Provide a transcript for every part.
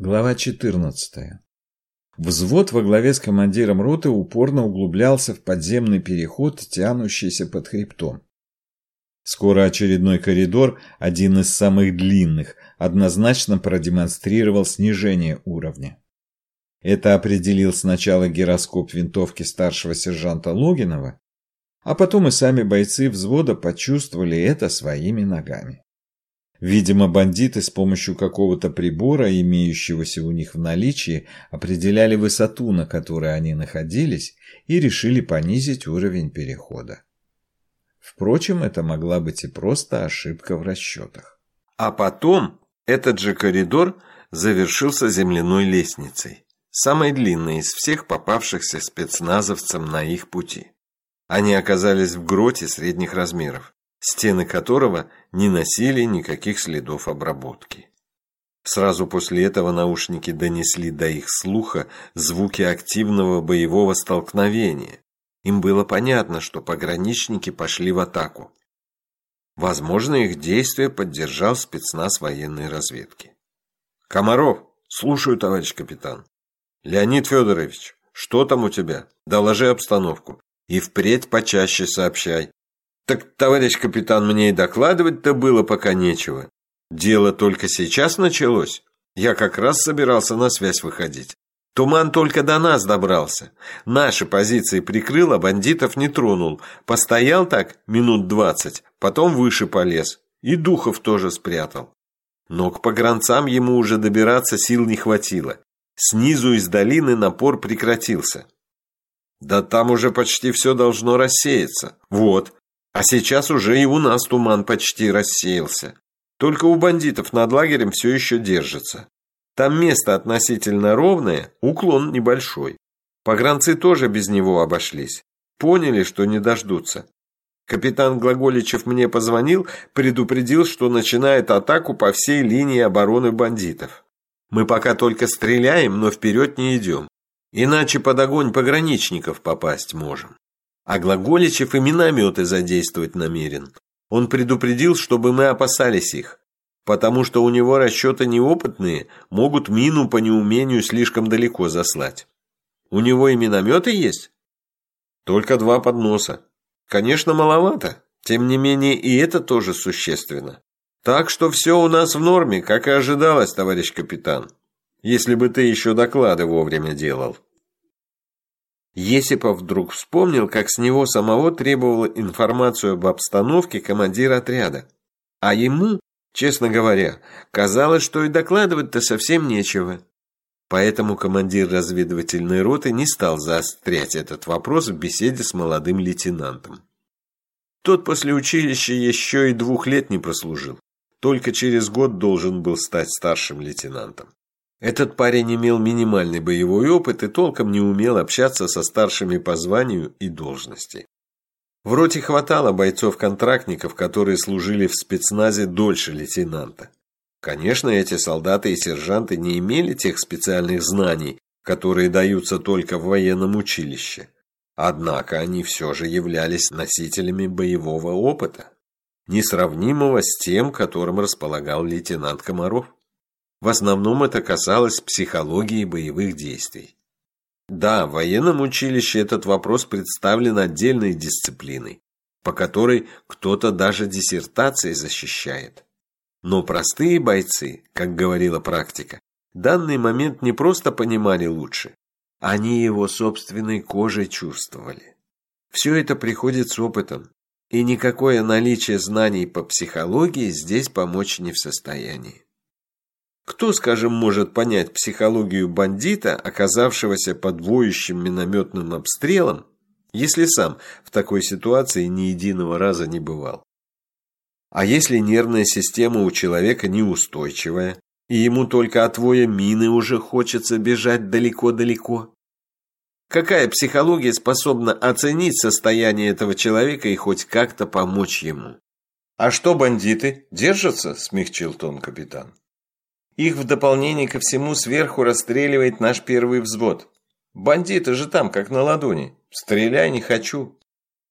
Глава 14. Взвод во главе с командиром роты упорно углублялся в подземный переход, тянущийся под хребтом. Скоро очередной коридор, один из самых длинных, однозначно продемонстрировал снижение уровня. Это определил сначала гироскоп винтовки старшего сержанта Логинова, а потом и сами бойцы взвода почувствовали это своими ногами. Видимо, бандиты с помощью какого-то прибора, имеющегося у них в наличии, определяли высоту, на которой они находились, и решили понизить уровень перехода. Впрочем, это могла быть и просто ошибка в расчетах. А потом этот же коридор завершился земляной лестницей, самой длинной из всех попавшихся спецназовцам на их пути. Они оказались в гроте средних размеров стены которого не носили никаких следов обработки. Сразу после этого наушники донесли до их слуха звуки активного боевого столкновения. Им было понятно, что пограничники пошли в атаку. Возможно, их действия поддержал спецназ военной разведки. «Комаров, слушаю, товарищ капитан. Леонид Федорович, что там у тебя? Доложи обстановку. И впредь почаще сообщай. Так, товарищ капитан, мне и докладывать-то было пока нечего. Дело только сейчас началось. Я как раз собирался на связь выходить. Туман только до нас добрался. Наши позиции прикрыл, а бандитов не тронул. Постоял так минут двадцать, потом выше полез. И духов тоже спрятал. Но к погранцам ему уже добираться сил не хватило. Снизу из долины напор прекратился. Да там уже почти все должно рассеяться. Вот, а сейчас уже и у нас туман почти рассеялся. Только у бандитов над лагерем все еще держится. Там место относительно ровное, уклон небольшой. Погранцы тоже без него обошлись. Поняли, что не дождутся. Капитан Глаголичев мне позвонил, предупредил, что начинает атаку по всей линии обороны бандитов. Мы пока только стреляем, но вперед не идем. Иначе под огонь пограничников попасть можем. А Глаголичев и минометы задействовать намерен. Он предупредил, чтобы мы опасались их, потому что у него расчеты неопытные, могут мину по неумению слишком далеко заслать. У него и минометы есть? Только два подноса. Конечно, маловато. Тем не менее, и это тоже существенно. Так что все у нас в норме, как и ожидалось, товарищ капитан. Если бы ты еще доклады вовремя делал. Есипов вдруг вспомнил, как с него самого требовала информацию об обстановке командир отряда. А ему, честно говоря, казалось, что и докладывать-то совсем нечего. Поэтому командир разведывательной роты не стал заострять этот вопрос в беседе с молодым лейтенантом. Тот после училища еще и двух лет не прослужил. Только через год должен был стать старшим лейтенантом. Этот парень имел минимальный боевой опыт и толком не умел общаться со старшими по званию и должности. В роте хватало бойцов-контрактников, которые служили в спецназе дольше лейтенанта. Конечно, эти солдаты и сержанты не имели тех специальных знаний, которые даются только в военном училище. Однако они все же являлись носителями боевого опыта, несравнимого с тем, которым располагал лейтенант Комаров. В основном это касалось психологии боевых действий. Да, в военном училище этот вопрос представлен отдельной дисциплиной, по которой кто-то даже диссертации защищает. Но простые бойцы, как говорила практика, данный момент не просто понимали лучше, они его собственной кожей чувствовали. Все это приходит с опытом, и никакое наличие знаний по психологии здесь помочь не в состоянии. Кто, скажем, может понять психологию бандита, оказавшегося под воющим минометным обстрелом, если сам в такой ситуации ни единого раза не бывал? А если нервная система у человека неустойчивая, и ему только от мины уже хочется бежать далеко-далеко? Какая психология способна оценить состояние этого человека и хоть как-то помочь ему? «А что бандиты? Держатся?» – смягчил тон капитан. Их в дополнение ко всему сверху расстреливает наш первый взвод. Бандиты же там, как на ладони. Стреляй не хочу.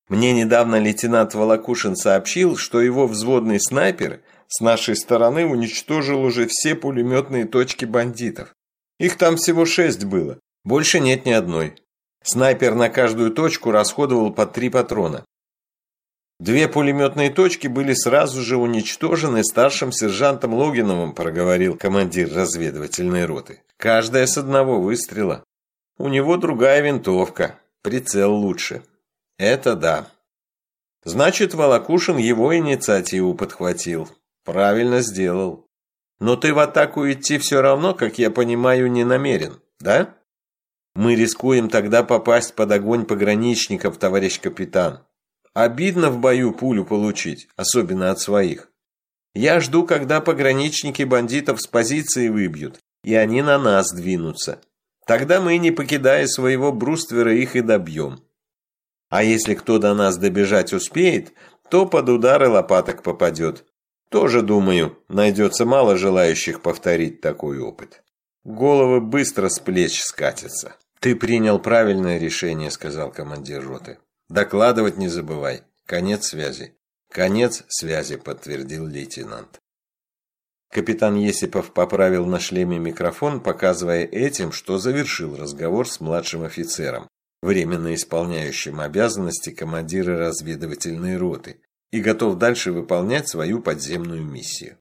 Мне недавно лейтенант Волокушин сообщил, что его взводный снайпер с нашей стороны уничтожил уже все пулеметные точки бандитов. Их там всего шесть было. Больше нет ни одной. Снайпер на каждую точку расходовал по три патрона. Две пулеметные точки были сразу же уничтожены старшим сержантом Логиновым, проговорил командир разведывательной роты. Каждая с одного выстрела. У него другая винтовка, прицел лучше. Это да. Значит, Волокушин его инициативу подхватил. Правильно сделал. Но ты в атаку идти все равно, как я понимаю, не намерен, да? Мы рискуем тогда попасть под огонь пограничников, товарищ капитан. Обидно в бою пулю получить, особенно от своих. Я жду, когда пограничники бандитов с позиции выбьют, и они на нас двинутся. Тогда мы, не покидая своего бруствера, их и добьем. А если кто до нас добежать успеет, то под удары лопаток попадет. Тоже, думаю, найдется мало желающих повторить такой опыт. Головы быстро с плеч скатятся. «Ты принял правильное решение», — сказал командир роты. «Докладывать не забывай. Конец связи». «Конец связи», — подтвердил лейтенант. Капитан Есипов поправил на шлеме микрофон, показывая этим, что завершил разговор с младшим офицером, временно исполняющим обязанности командира разведывательной роты, и готов дальше выполнять свою подземную миссию.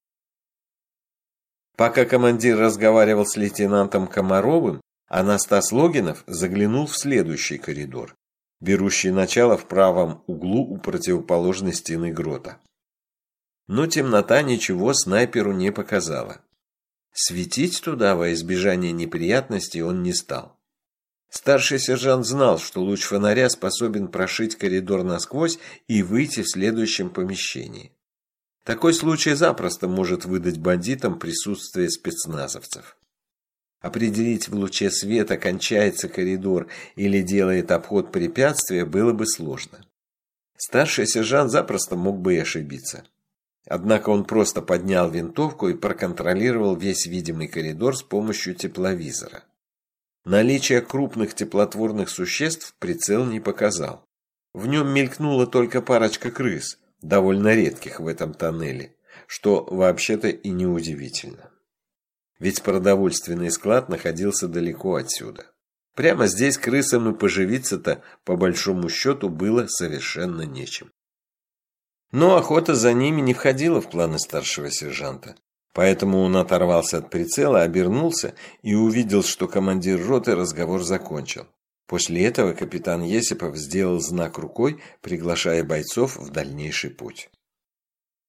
Пока командир разговаривал с лейтенантом Комаровым, Анастас Логинов заглянул в следующий коридор, берущий начало в правом углу у противоположной стены грота. Но темнота ничего снайперу не показала. Светить туда во избежание неприятностей он не стал. Старший сержант знал, что луч фонаря способен прошить коридор насквозь и выйти в следующем помещении. Такой случай запросто может выдать бандитам присутствие спецназовцев. Определить в луче света, кончается коридор или делает обход препятствия, было бы сложно. Старший сержант запросто мог бы и ошибиться. Однако он просто поднял винтовку и проконтролировал весь видимый коридор с помощью тепловизора. Наличие крупных теплотворных существ прицел не показал. В нем мелькнула только парочка крыс, довольно редких в этом тоннеле, что вообще-то и неудивительно. Ведь продовольственный склад находился далеко отсюда. Прямо здесь крысам и поживиться-то, по большому счету, было совершенно нечем. Но охота за ними не входила в планы старшего сержанта. Поэтому он оторвался от прицела, обернулся и увидел, что командир роты разговор закончил. После этого капитан Есипов сделал знак рукой, приглашая бойцов в дальнейший путь.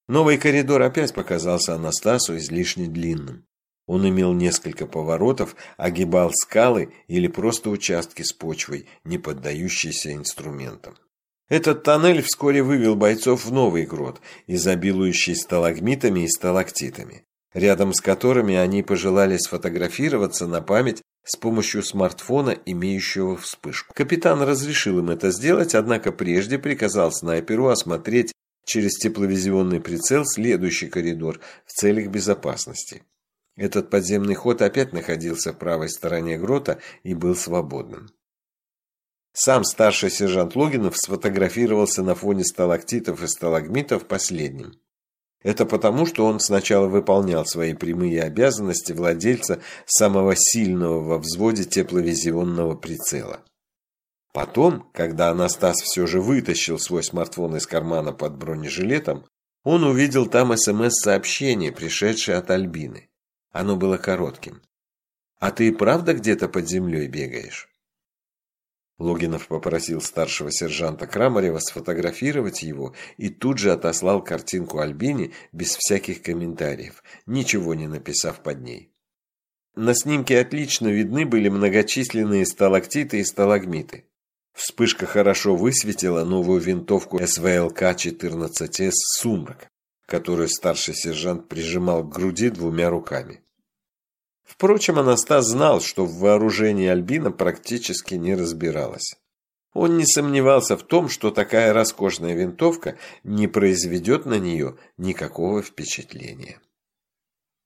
Новый коридор опять показался Анастасу излишне длинным. Он имел несколько поворотов, огибал скалы или просто участки с почвой, не поддающиеся инструментам. Этот тоннель вскоре вывел бойцов в новый грот, изобилующий сталагмитами и сталактитами, рядом с которыми они пожелали сфотографироваться на память с помощью смартфона, имеющего вспышку. Капитан разрешил им это сделать, однако прежде приказал снайперу осмотреть через тепловизионный прицел следующий коридор в целях безопасности. Этот подземный ход опять находился в правой стороне грота и был свободным. Сам старший сержант Логинов сфотографировался на фоне сталактитов и сталагмитов последним. Это потому, что он сначала выполнял свои прямые обязанности владельца самого сильного во взводе тепловизионного прицела. Потом, когда Анастас все же вытащил свой смартфон из кармана под бронежилетом, он увидел там СМС-сообщение, пришедшее от Альбины. Оно было коротким. «А ты правда где-то под землей бегаешь?» Логинов попросил старшего сержанта Крамарева сфотографировать его и тут же отослал картинку Альбине без всяких комментариев, ничего не написав под ней. На снимке отлично видны были многочисленные сталактиты и сталагмиты. Вспышка хорошо высветила новую винтовку СВЛК-14С «Сумрак», которую старший сержант прижимал к груди двумя руками. Впрочем, Анастас знал, что в вооружении Альбина практически не разбиралась. Он не сомневался в том, что такая роскошная винтовка не произведет на нее никакого впечатления.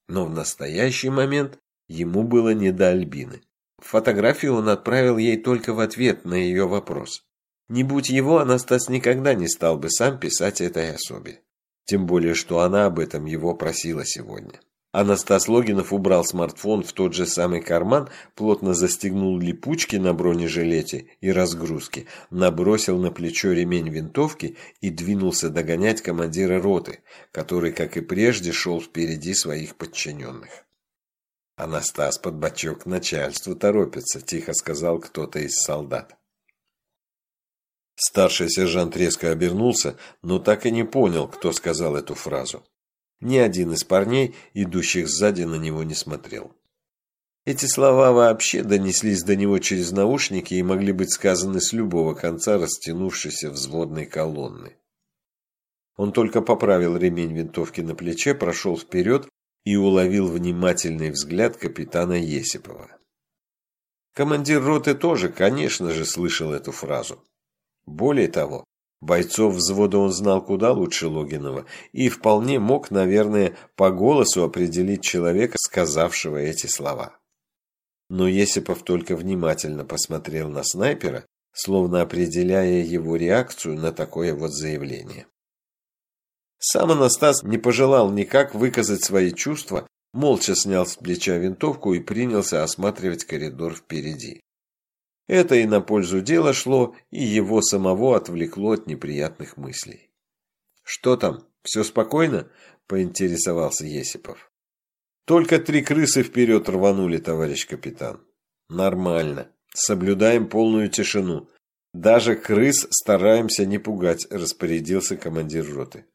Но в настоящий момент ему было не до Альбины. Фотографию он отправил ей только в ответ на ее вопрос. Не будь его, Анастас никогда не стал бы сам писать этой особе. Тем более, что она об этом его просила сегодня. Анастас Логинов убрал смартфон в тот же самый карман, плотно застегнул липучки на бронежилете и разгрузки, набросил на плечо ремень винтовки и двинулся догонять командира роты, который, как и прежде, шел впереди своих подчиненных. «Анастас под бочок начальству торопится», – тихо сказал кто-то из солдат. Старший сержант резко обернулся, но так и не понял, кто сказал эту фразу. Ни один из парней, идущих сзади, на него не смотрел. Эти слова вообще донеслись до него через наушники и могли быть сказаны с любого конца растянувшейся взводной колонны. Он только поправил ремень винтовки на плече, прошел вперед и уловил внимательный взгляд капитана Есипова. Командир роты тоже, конечно же, слышал эту фразу. Более того, бойцов взвода он знал куда лучше Логинова и вполне мог, наверное, по голосу определить человека, сказавшего эти слова. Но Есипов только внимательно посмотрел на снайпера, словно определяя его реакцию на такое вот заявление. Сам Анастас не пожелал никак выказать свои чувства, молча снял с плеча винтовку и принялся осматривать коридор впереди. Это и на пользу дела шло, и его самого отвлекло от неприятных мыслей. «Что там, все спокойно?» – поинтересовался Есипов. «Только три крысы вперед рванули, товарищ капитан». «Нормально. Соблюдаем полную тишину. Даже крыс стараемся не пугать», – распорядился командир роты.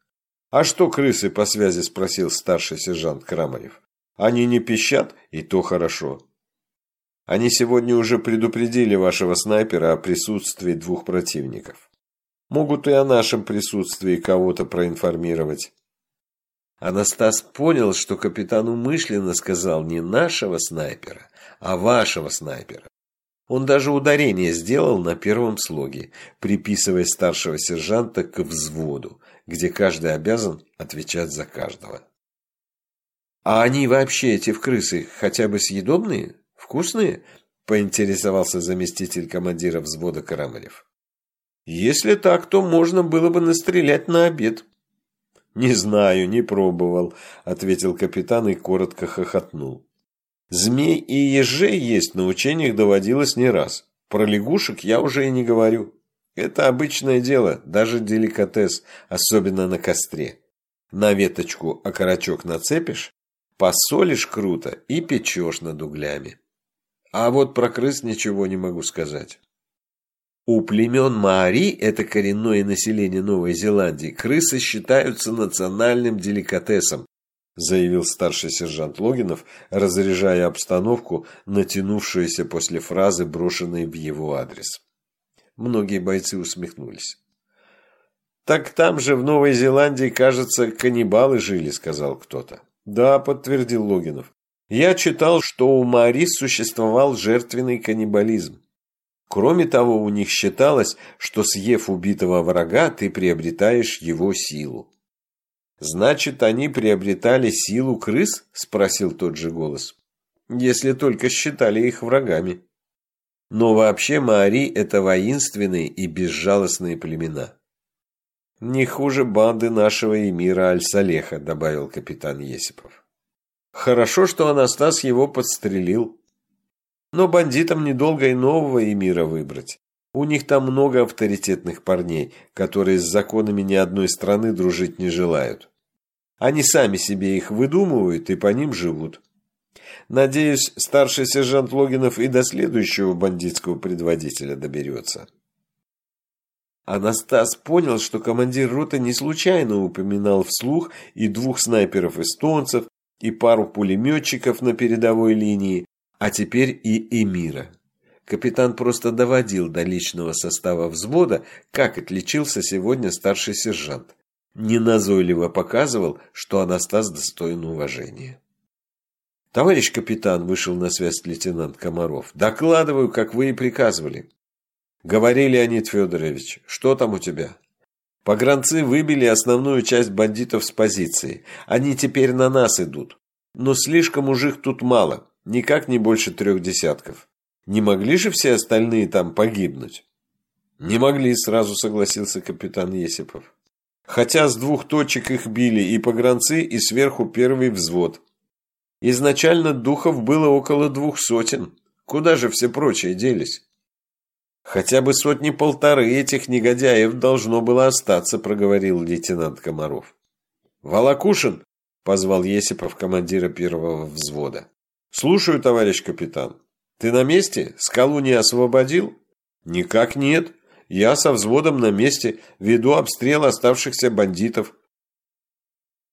«А что крысы по связи?» – спросил старший сержант Крамарев. «Они не пищат, и то хорошо. Они сегодня уже предупредили вашего снайпера о присутствии двух противников. Могут и о нашем присутствии кого-то проинформировать». Анастас понял, что капитан умышленно сказал не нашего снайпера, а вашего снайпера. Он даже ударение сделал на первом слоге, приписывая старшего сержанта к взводу, где каждый обязан отвечать за каждого. «А они вообще, эти в крысы, хотя бы съедобные? Вкусные?» – поинтересовался заместитель командира взвода Карамарев. «Если так, то можно было бы настрелять на обед». «Не знаю, не пробовал», – ответил капитан и коротко хохотнул. «Змей и ежей есть на учениях доводилось не раз. Про лягушек я уже и не говорю». Это обычное дело, даже деликатес, особенно на костре. На веточку окорочок нацепишь, посолишь круто и печешь над углями. А вот про крыс ничего не могу сказать. У племен Маари, это коренное население Новой Зеландии, крысы считаются национальным деликатесом, заявил старший сержант Логинов, разряжая обстановку, натянувшуюся после фразы, брошенной в его адрес. Многие бойцы усмехнулись. «Так там же, в Новой Зеландии, кажется, каннибалы жили», — сказал кто-то. «Да», — подтвердил Логинов. «Я читал, что у Маорис существовал жертвенный каннибализм. Кроме того, у них считалось, что съев убитого врага, ты приобретаешь его силу. «Значит, они приобретали силу крыс?» – спросил тот же голос. «Если только считали их врагами». Но вообще Маари – это воинственные и безжалостные племена. «Не хуже банды нашего эмира Аль-Салеха», – добавил капитан Есипов. «Хорошо, что Анастас его подстрелил. Но бандитам недолго и нового эмира выбрать. У них там много авторитетных парней, которые с законами ни одной страны дружить не желают. Они сами себе их выдумывают и по ним живут. Надеюсь, старший сержант Логинов и до следующего бандитского предводителя доберется. Анастас понял, что командир роты не случайно упоминал вслух и двух снайперов-эстонцев, и пару пулеметчиков на передовой линии, а теперь и Эмира. Капитан просто доводил до личного состава взвода, как отличился сегодня старший сержант. Неназойливо показывал, что Анастас достоин уважения. «Товарищ капитан», – вышел на связь лейтенант Комаров, – «докладываю, как вы и приказывали». «Говори, Леонид Федорович, что там у тебя?» «Погранцы выбили основную часть бандитов с позиции. Они теперь на нас идут. Но слишком уж их тут мало, никак не больше трех десятков. Не могли же все остальные там погибнуть?» «Не могли», – сразу согласился капитан Есипов. «Хотя с двух точек их били и погранцы, и сверху первый взвод». Изначально духов было около двух сотен. Куда же все прочие делись? Хотя бы сотни-полторы этих негодяев должно было остаться, проговорил лейтенант Комаров. Волокушин, позвал Есипов командира первого взвода. Слушаю, товарищ капитан. Ты на месте? Скалу не освободил? Никак нет. Я со взводом на месте веду обстрел оставшихся бандитов.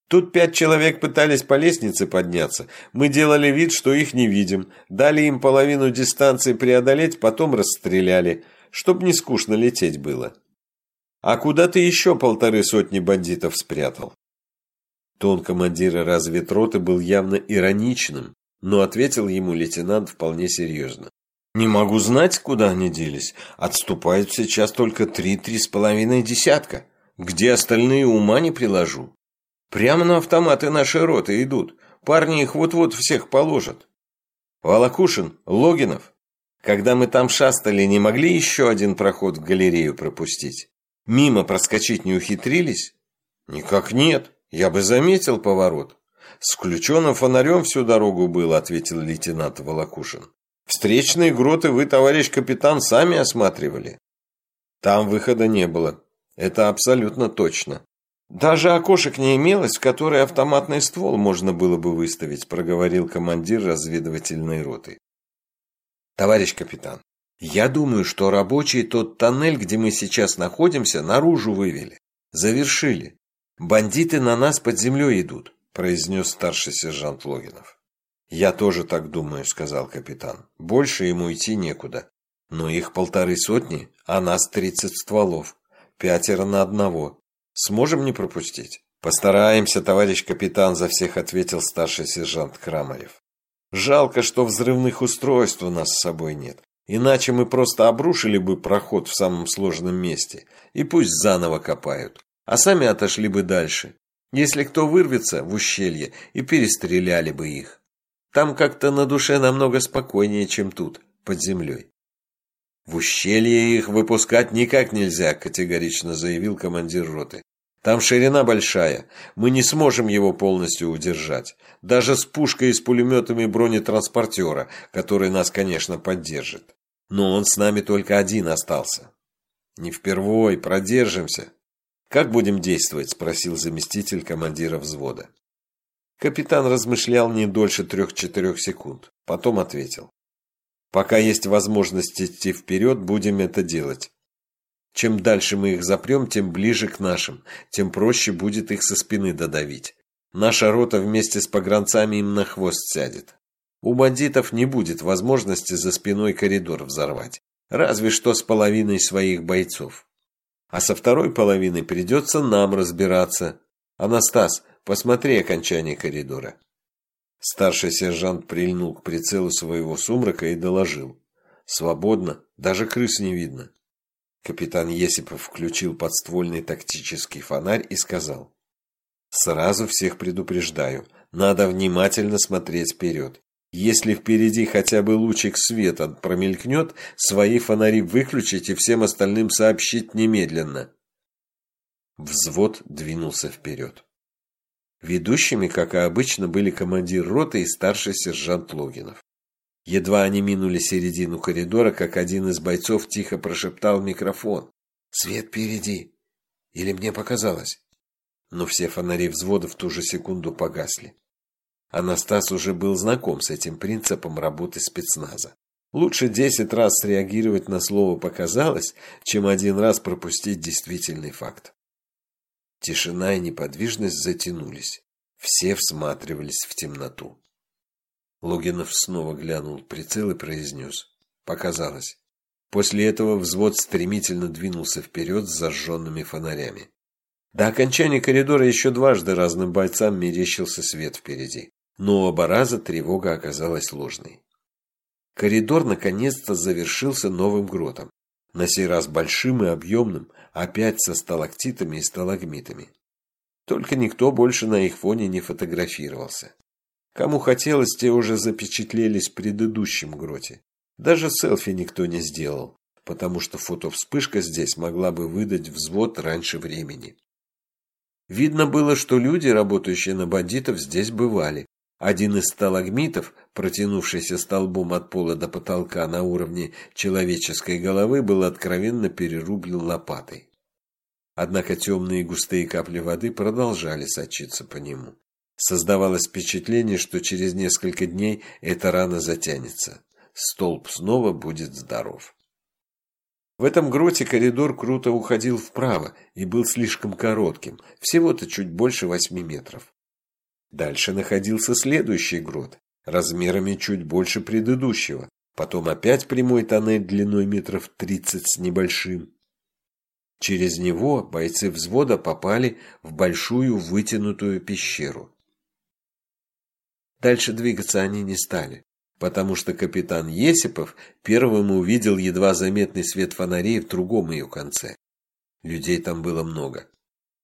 Тут пять человек пытались по лестнице подняться. Мы делали вид, что их не видим. Дали им половину дистанции преодолеть, потом расстреляли, чтоб не скучно лететь было. А куда ты еще полторы сотни бандитов спрятал? Тон командира разведроты был явно ироничным, но ответил ему лейтенант вполне серьезно. «Не могу знать, куда они делись. Отступают сейчас только три-три с половиной десятка. Где остальные ума не приложу. Прямо на автоматы нашей роты идут. Парни их вот-вот всех положат. Волокушин, Логинов. Когда мы там шастали, не могли еще один проход в галерею пропустить? Мимо проскочить не ухитрились? Никак нет. Я бы заметил поворот. С включенным фонарем всю дорогу был, ответил лейтенант Волокушин. Встречные гроты вы, товарищ капитан, сами осматривали. Там выхода не было. Это абсолютно точно. «Даже окошек не имелось, в которые автоматный ствол можно было бы выставить», проговорил командир разведывательной роты. «Товарищ капитан, я думаю, что рабочие тот тоннель, где мы сейчас находимся, наружу вывели. Завершили. Бандиты на нас под землей идут», произнес старший сержант Логинов. «Я тоже так думаю», сказал капитан. «Больше ему идти некуда. Но их полторы сотни, а нас тридцать стволов. Пятеро на одного. Сможем не пропустить? Постараемся, товарищ капитан, за всех ответил старший сержант Крамарев. Жалко, что взрывных устройств у нас с собой нет. Иначе мы просто обрушили бы проход в самом сложном месте. И пусть заново копают. А сами отошли бы дальше. Если кто вырвется в ущелье, и перестреляли бы их. Там как-то на душе намного спокойнее, чем тут, под землей. «В ущелье их выпускать никак нельзя», – категорично заявил командир роты. «Там ширина большая, мы не сможем его полностью удержать, даже с пушкой и с пулеметами бронетранспортера, который нас, конечно, поддержит. Но он с нами только один остался». «Не впервой, продержимся». «Как будем действовать?» – спросил заместитель командира взвода. Капитан размышлял не дольше трех-четырех секунд, потом ответил. Пока есть возможность идти вперед, будем это делать. Чем дальше мы их запрем, тем ближе к нашим, тем проще будет их со спины додавить. Наша рота вместе с погранцами им на хвост сядет. У бандитов не будет возможности за спиной коридор взорвать, разве что с половиной своих бойцов. А со второй половиной придется нам разбираться. Анастас, посмотри окончание коридора. Старший сержант прильнул к прицелу своего сумрака и доложил. «Свободно, даже крыс не видно». Капитан Есипов включил подствольный тактический фонарь и сказал. «Сразу всех предупреждаю, надо внимательно смотреть вперед. Если впереди хотя бы лучик света промелькнет, свои фонари выключить и всем остальным сообщить немедленно». Взвод двинулся вперед. Ведущими, как и обычно, были командир роты и старший сержант Логинов. Едва они минули середину коридора, как один из бойцов тихо прошептал в микрофон. «Свет впереди!» Или мне показалось? Но все фонари взвода в ту же секунду погасли. Анастас уже был знаком с этим принципом работы спецназа. Лучше десять раз среагировать на слово «показалось», чем один раз пропустить действительный факт. Тишина и неподвижность затянулись. Все всматривались в темноту. Логинов снова глянул в прицел и произнес. Показалось. После этого взвод стремительно двинулся вперед с зажженными фонарями. До окончания коридора еще дважды разным бойцам мерещился свет впереди. Но оба раза тревога оказалась ложной. Коридор наконец-то завершился новым гротом. На сей раз большим и объемным, опять со сталактитами и сталагмитами. Только никто больше на их фоне не фотографировался. Кому хотелось, те уже запечатлелись в предыдущем гроте. Даже селфи никто не сделал, потому что фотовспышка здесь могла бы выдать взвод раньше времени. Видно было, что люди, работающие на бандитов, здесь бывали, Один из сталагмитов, протянувшийся столбом от пола до потолка на уровне человеческой головы, был откровенно перерублен лопатой. Однако темные густые капли воды продолжали сочиться по нему. Создавалось впечатление, что через несколько дней эта рана затянется. Столб снова будет здоров. В этом гроте коридор круто уходил вправо и был слишком коротким, всего-то чуть больше восьми метров. Дальше находился следующий грот, размерами чуть больше предыдущего, потом опять прямой тоннель длиной метров тридцать с небольшим. Через него бойцы взвода попали в большую вытянутую пещеру. Дальше двигаться они не стали потому что капитан Есипов первым увидел едва заметный свет фонарей в другом ее конце. Людей там было много.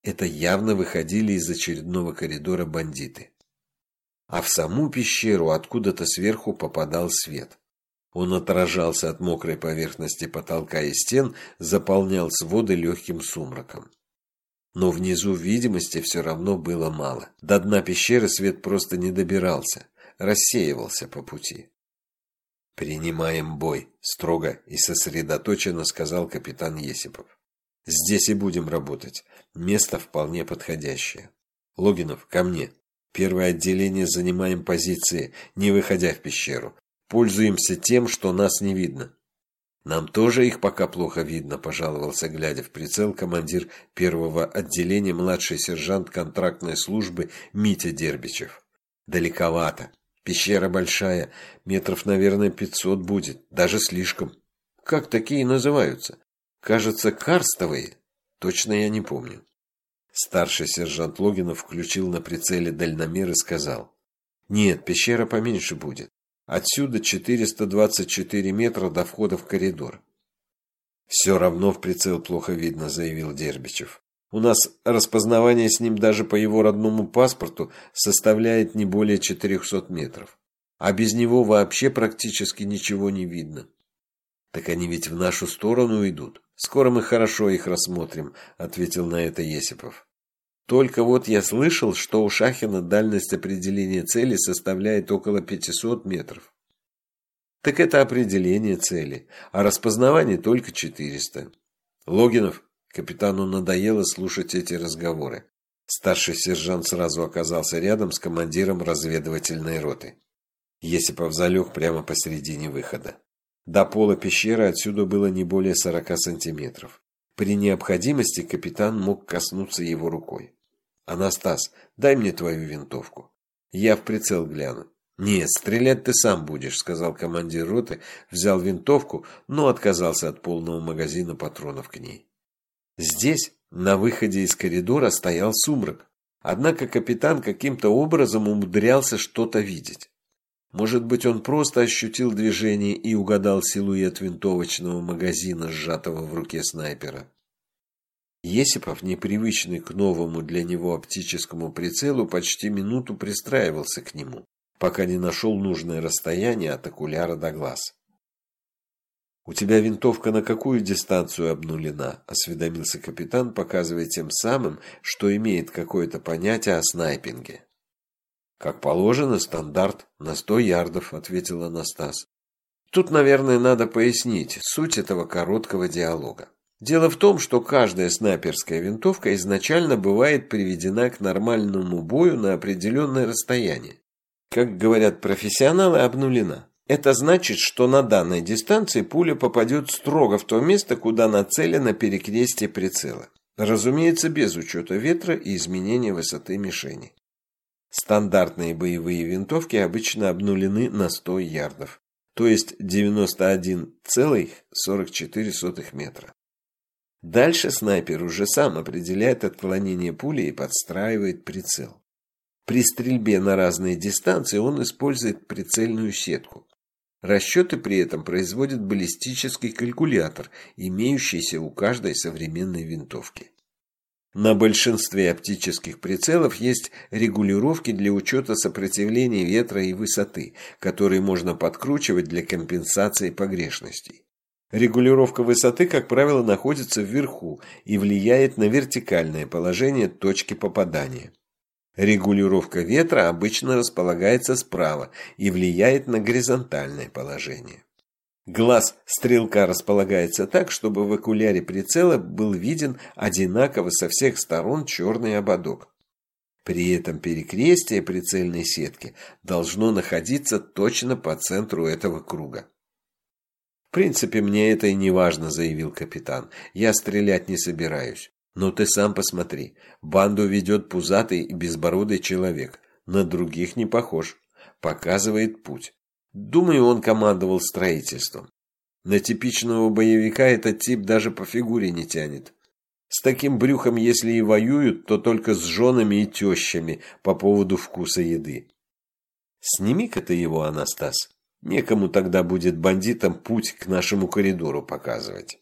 Это явно выходили из очередного коридора бандиты. А в саму пещеру откуда-то сверху попадал свет. Он отражался от мокрой поверхности потолка и стен, заполнял своды легким сумраком. Но внизу видимости все равно было мало. До дна пещеры свет просто не добирался рассеивался по пути. «Принимаем бой», – строго и сосредоточенно сказал капитан Есипов. «Здесь и будем работать. Место вполне подходящее. Логинов, ко мне. Первое отделение занимаем позиции, не выходя в пещеру. Пользуемся тем, что нас не видно». «Нам тоже их пока плохо видно», – пожаловался, глядя в прицел, командир первого отделения, младший сержант контрактной службы Митя Дербичев. «Далековато. Пещера большая, метров, наверное, пятьсот будет, даже слишком. Как такие называются? Кажется, карстовые. Точно я не помню. Старший сержант Логинов включил на прицеле дальномер и сказал. Нет, пещера поменьше будет. Отсюда 424 метра до входа в коридор. Все равно в прицел плохо видно, заявил Дербичев. У нас распознавание с ним даже по его родному паспорту составляет не более 400 метров. А без него вообще практически ничего не видно. Так они ведь в нашу сторону идут. Скоро мы хорошо их рассмотрим, ответил на это Есипов. Только вот я слышал, что у Шахина дальность определения цели составляет около 500 метров. Так это определение цели, а распознавание только 400. Логинов, Капитану надоело слушать эти разговоры. Старший сержант сразу оказался рядом с командиром разведывательной роты. Есипов залег прямо посередине выхода. До пола пещеры отсюда было не более сорока сантиметров. При необходимости капитан мог коснуться его рукой. «Анастас, дай мне твою винтовку. Я в прицел гляну». «Нет, стрелять ты сам будешь», — сказал командир роты, взял винтовку, но отказался от полного магазина патронов к ней. Здесь, на выходе из коридора, стоял сумрак. Однако капитан каким-то образом умудрялся что-то видеть. Может быть, он просто ощутил движение и угадал силуэт винтовочного магазина, сжатого в руке снайпера. Есипов, непривычный к новому для него оптическому прицелу, почти минуту пристраивался к нему, пока не нашел нужное расстояние от окуляра до глаз. «У тебя винтовка на какую дистанцию обнулена?» – осведомился капитан, показывая тем самым, что имеет какое-то понятие о снайпинге. «Как положено, стандарт, на сто ярдов», – ответил Анастас. Тут, наверное, надо пояснить суть этого короткого диалога. Дело в том, что каждая снайперская винтовка изначально бывает приведена к нормальному бою на определенное расстояние. Как говорят профессионалы, обнулена. Это значит, что на данной дистанции пуля попадет строго в то место, куда нацелено перекрестие прицела. Разумеется, без учета ветра и изменения высоты мишени. Стандартные боевые винтовки обычно обнулены на 100 ярдов, то есть 91,44 метра. Дальше снайпер уже сам определяет отклонение пули и подстраивает прицел. При стрельбе на разные дистанции он использует прицельную сетку. Расчеты при этом производит баллистический калькулятор, имеющийся у каждой современной винтовки. На большинстве оптических прицелов есть регулировки для учета сопротивления ветра и высоты, которые можно подкручивать для компенсации погрешностей. Регулировка высоты, как правило, находится вверху и влияет на вертикальное положение точки попадания. Регулировка ветра обычно располагается справа и влияет на горизонтальное положение. Глаз стрелка располагается так, чтобы в окуляре прицела был виден одинаково со всех сторон черный ободок. При этом перекрестие прицельной сетки должно находиться точно по центру этого круга. «В принципе, мне это и не важно», — заявил капитан. «Я стрелять не собираюсь. Но ты сам посмотри. Банду ведет пузатый и безбородый человек. На других не похож. Показывает путь. Думаю, он командовал строительством. На типичного боевика этот тип даже по фигуре не тянет. С таким брюхом, если и воюют, то только с женами и тещами по поводу вкуса еды. Сними-ка ты его, Анастас. Некому тогда будет бандитам путь к нашему коридору показывать.